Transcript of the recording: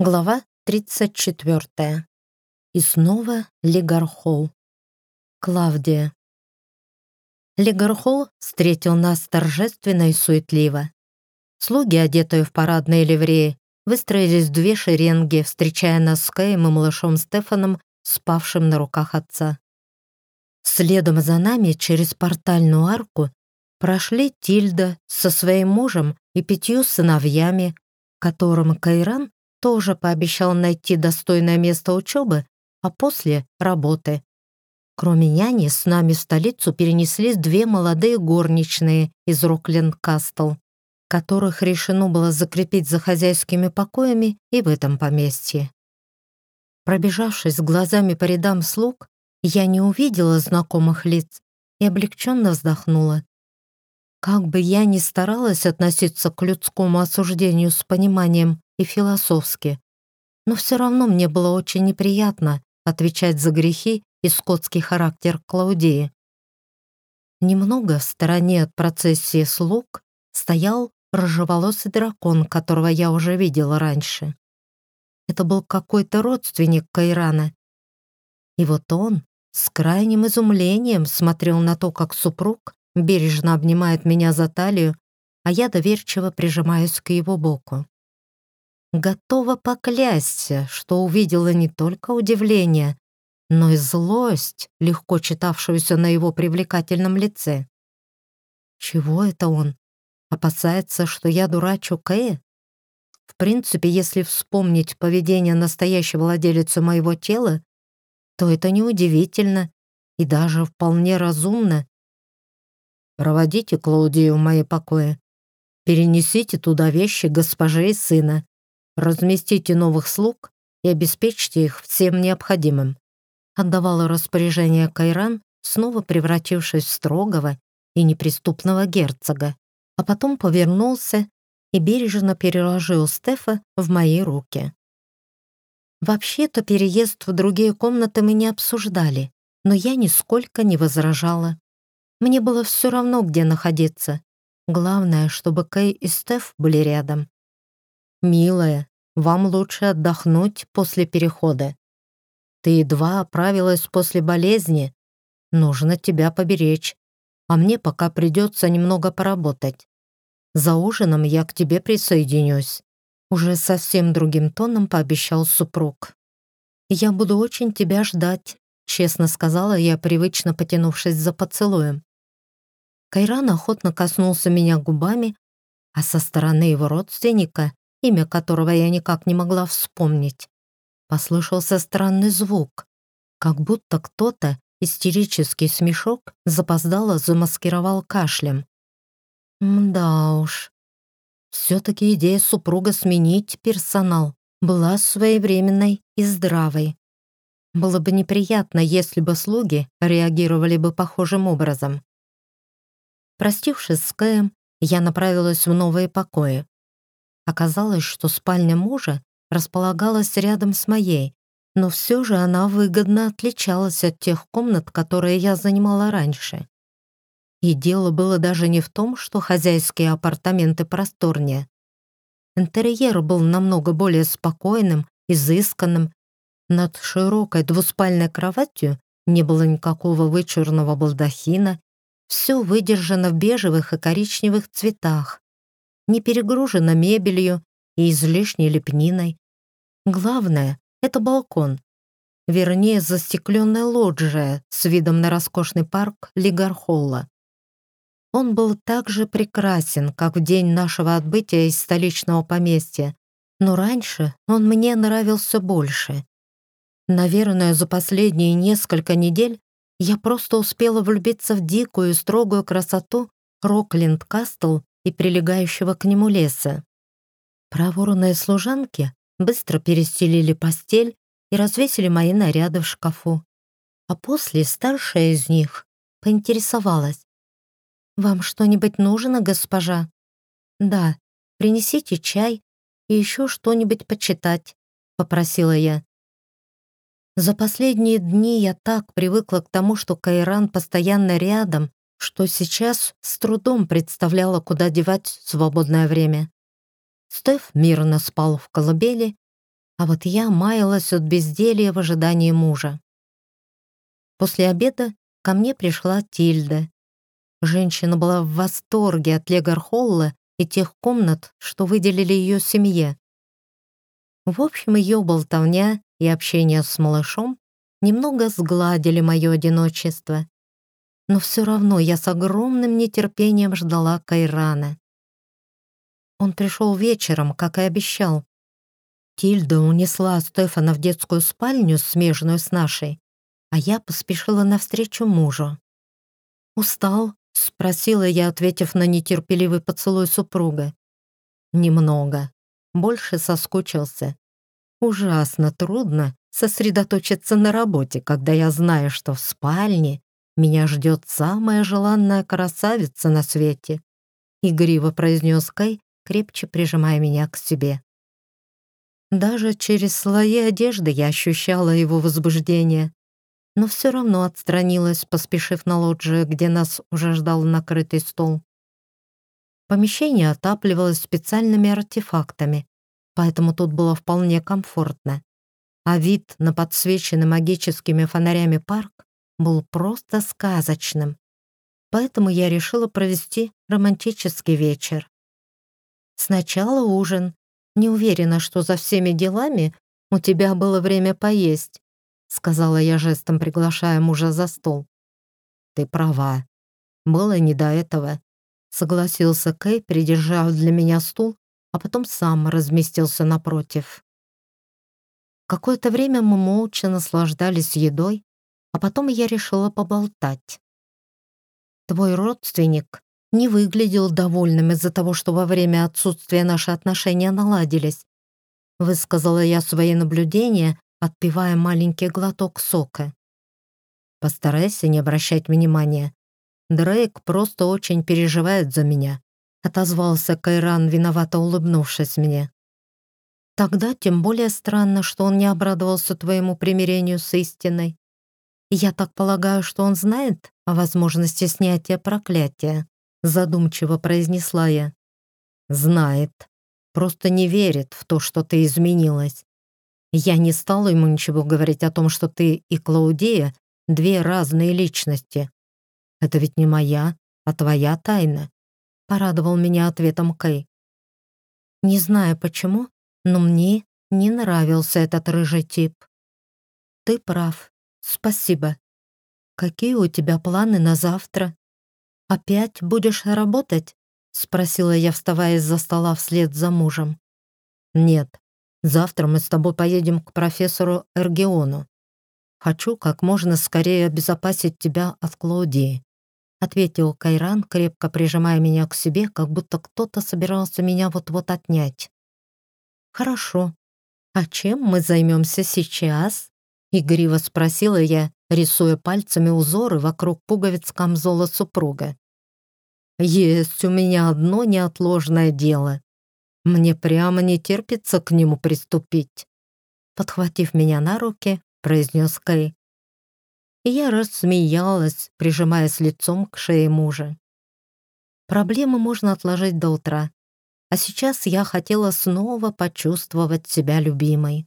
Глава 34. И снова Легархол. Клавдия. Легархол встретил нас торжественно и суетливо. Слуги, одетые в парадные ливреи, выстроились в две шеренги, встречая нас с Кэем и малышом Стефаном, спавшим на руках отца. Следом за нами через портальную арку прошли Тильда со своим мужем и пятью сыновьями, которым Кайран тоже пообещал найти достойное место учебы, а после — работы. Кроме няни, с нами в столицу перенеслись две молодые горничные из Рокленд-Кастл, которых решено было закрепить за хозяйскими покоями и в этом поместье. Пробежавшись глазами по рядам слуг, я не увидела знакомых лиц и облегченно вздохнула. Как бы я ни старалась относиться к людскому осуждению с пониманием и философски, но все равно мне было очень неприятно отвечать за грехи и скотский характер Клаудии. Немного в стороне от процессии слуг стоял рыжеволосый дракон, которого я уже видела раньше. Это был какой-то родственник Кайрана. И вот он с крайним изумлением смотрел на то, как супруг бережно обнимает меня за талию, а я доверчиво прижимаюсь к его боку. Готова поклясться, что увидела не только удивление, но и злость, легко читавшуюся на его привлекательном лице. Чего это он? Опасается, что я дурачу Кэя? В принципе, если вспомнить поведение настоящей владелицы моего тела, то это неудивительно и даже вполне разумно. Проводите Клаудию в мои покои. Перенесите туда вещи госпожи и сына. Разместите новых слуг и обеспечьте их всем необходимым. Отдавала распоряжение Кайран, снова превратившись в строгого и неприступного герцога, а потом повернулся и бережно переложил Стефа в мои руки. Вообще-то переезд в другие комнаты мы не обсуждали, но я нисколько не возражала. Мне было все равно, где находиться. Главное, чтобы Кэй и Стеф были рядом. «Милая, вам лучше отдохнуть после перехода. Ты едва оправилась после болезни. Нужно тебя поберечь. А мне пока придется немного поработать. За ужином я к тебе присоединюсь». Уже совсем другим тоном пообещал супруг. «Я буду очень тебя ждать», — честно сказала я, привычно потянувшись за поцелуем. Кайран охотно коснулся меня губами, а со стороны его родственника, имя которого я никак не могла вспомнить, послышался странный звук, как будто кто-то истерический смешок запоздало замаскировал кашлем. Мда уж. Все-таки идея супруга сменить персонал была своевременной и здравой. Было бы неприятно, если бы слуги реагировали бы похожим образом. Простившись с Кэем, я направилась в новые покои. Оказалось, что спальня мужа располагалась рядом с моей, но все же она выгодно отличалась от тех комнат, которые я занимала раньше. И дело было даже не в том, что хозяйские апартаменты просторнее. Интерьер был намного более спокойным, изысканным. Над широкой двуспальной кроватью не было никакого вычурного балдахина все выдержано в бежевых и коричневых цветах, не перегружено мебелью и излишней лепниной. Главное — это балкон. Вернее, застекленная лоджия с видом на роскошный парк Лигархолла. Он был так же прекрасен, как в день нашего отбытия из столичного поместья, но раньше он мне нравился больше. Наверное, за последние несколько недель я просто успела влюбиться в дикую и строгую красоту Рокленд Кастл и прилегающего к нему леса. Проворные служанки быстро перестелили постель и развесили мои наряды в шкафу. А после старшая из них поинтересовалась. «Вам что-нибудь нужно, госпожа?» «Да, принесите чай и еще что-нибудь почитать», — попросила я. За последние дни я так привыкла к тому, что Кайран постоянно рядом, что сейчас с трудом представляла, куда девать свободное время. Стеф мирно спал в колыбели, а вот я маялась от безделья в ожидании мужа. После обеда ко мне пришла Тильда. Женщина была в восторге от Легархолла и тех комнат, что выделили ее семье. В общем, ее болтовня и общение с малышом немного сгладили мое одиночество. Но все равно я с огромным нетерпением ждала Кайрана. Он пришел вечером, как и обещал. Тильда унесла Стефана в детскую спальню, смежную с нашей, а я поспешила навстречу мужу. «Устал?» — спросила я, ответив на нетерпеливый поцелуй супруга. «Немного. Больше соскучился. Ужасно трудно сосредоточиться на работе, когда я знаю, что в спальне меня ждет самая желанная красавица на свете», — игриво произнес Кай, крепче прижимая меня к себе. Даже через слои одежды я ощущала его возбуждение, но все равно отстранилась, поспешив на лоджию, где нас уже ждал накрытый стол. Помещение отапливалось специальными артефактами, поэтому тут было вполне комфортно. А вид на подсвеченный магическими фонарями парк был просто сказочным. Поэтому я решила провести романтический вечер. Сначала ужин. Не уверена, что за всеми делами у тебя было время поесть, сказала я жестом, приглашая мужа за стол. Ты права. Было не до этого. Согласился Кэй, придержав для меня стул, а потом сам разместился напротив. Какое-то время мы молча наслаждались едой, а потом я решила поболтать. Твой родственник не выглядел довольным из-за того, что во время отсутствия наши отношения наладились. Высказала я свои наблюдения, отпивая маленький глоток сока. Постарайся не обращать внимания. Дрейк просто очень переживает за меня, отозвался Кайран, виновато улыбнувшись мне. Тогда тем более странно, что он не обрадовался твоему примирению с истиной. Я так полагаю, что он знает о возможности снятия проклятия задумчиво произнесла я. Знает. Просто не верит в то, что ты изменилась. Я не стала ему ничего говорить о том, что ты и Клаудия — две разные личности. Это ведь не моя, а твоя тайна. Порадовал меня ответом Кэй. Не знаю почему, но мне не нравился этот рыжий тип. Ты прав. Спасибо. Какие у тебя планы на завтра? «Опять будешь работать?» — спросила я, вставая из-за стола вслед за мужем. «Нет, завтра мы с тобой поедем к профессору Эргиону. Хочу как можно скорее обезопасить тебя от Клаудии», — ответил Кайран, крепко прижимая меня к себе, как будто кто-то собирался меня вот-вот отнять. «Хорошо. А чем мы займемся сейчас?» — игриво спросила я, рисуя пальцами узоры вокруг пуговиц камзола супруга. «Есть у меня одно неотложное дело. Мне прямо не терпится к нему приступить», подхватив меня на руки, произнес Кэй. Я рассмеялась, прижимаясь лицом к шее мужа. Проблемы можно отложить до утра, а сейчас я хотела снова почувствовать себя любимой.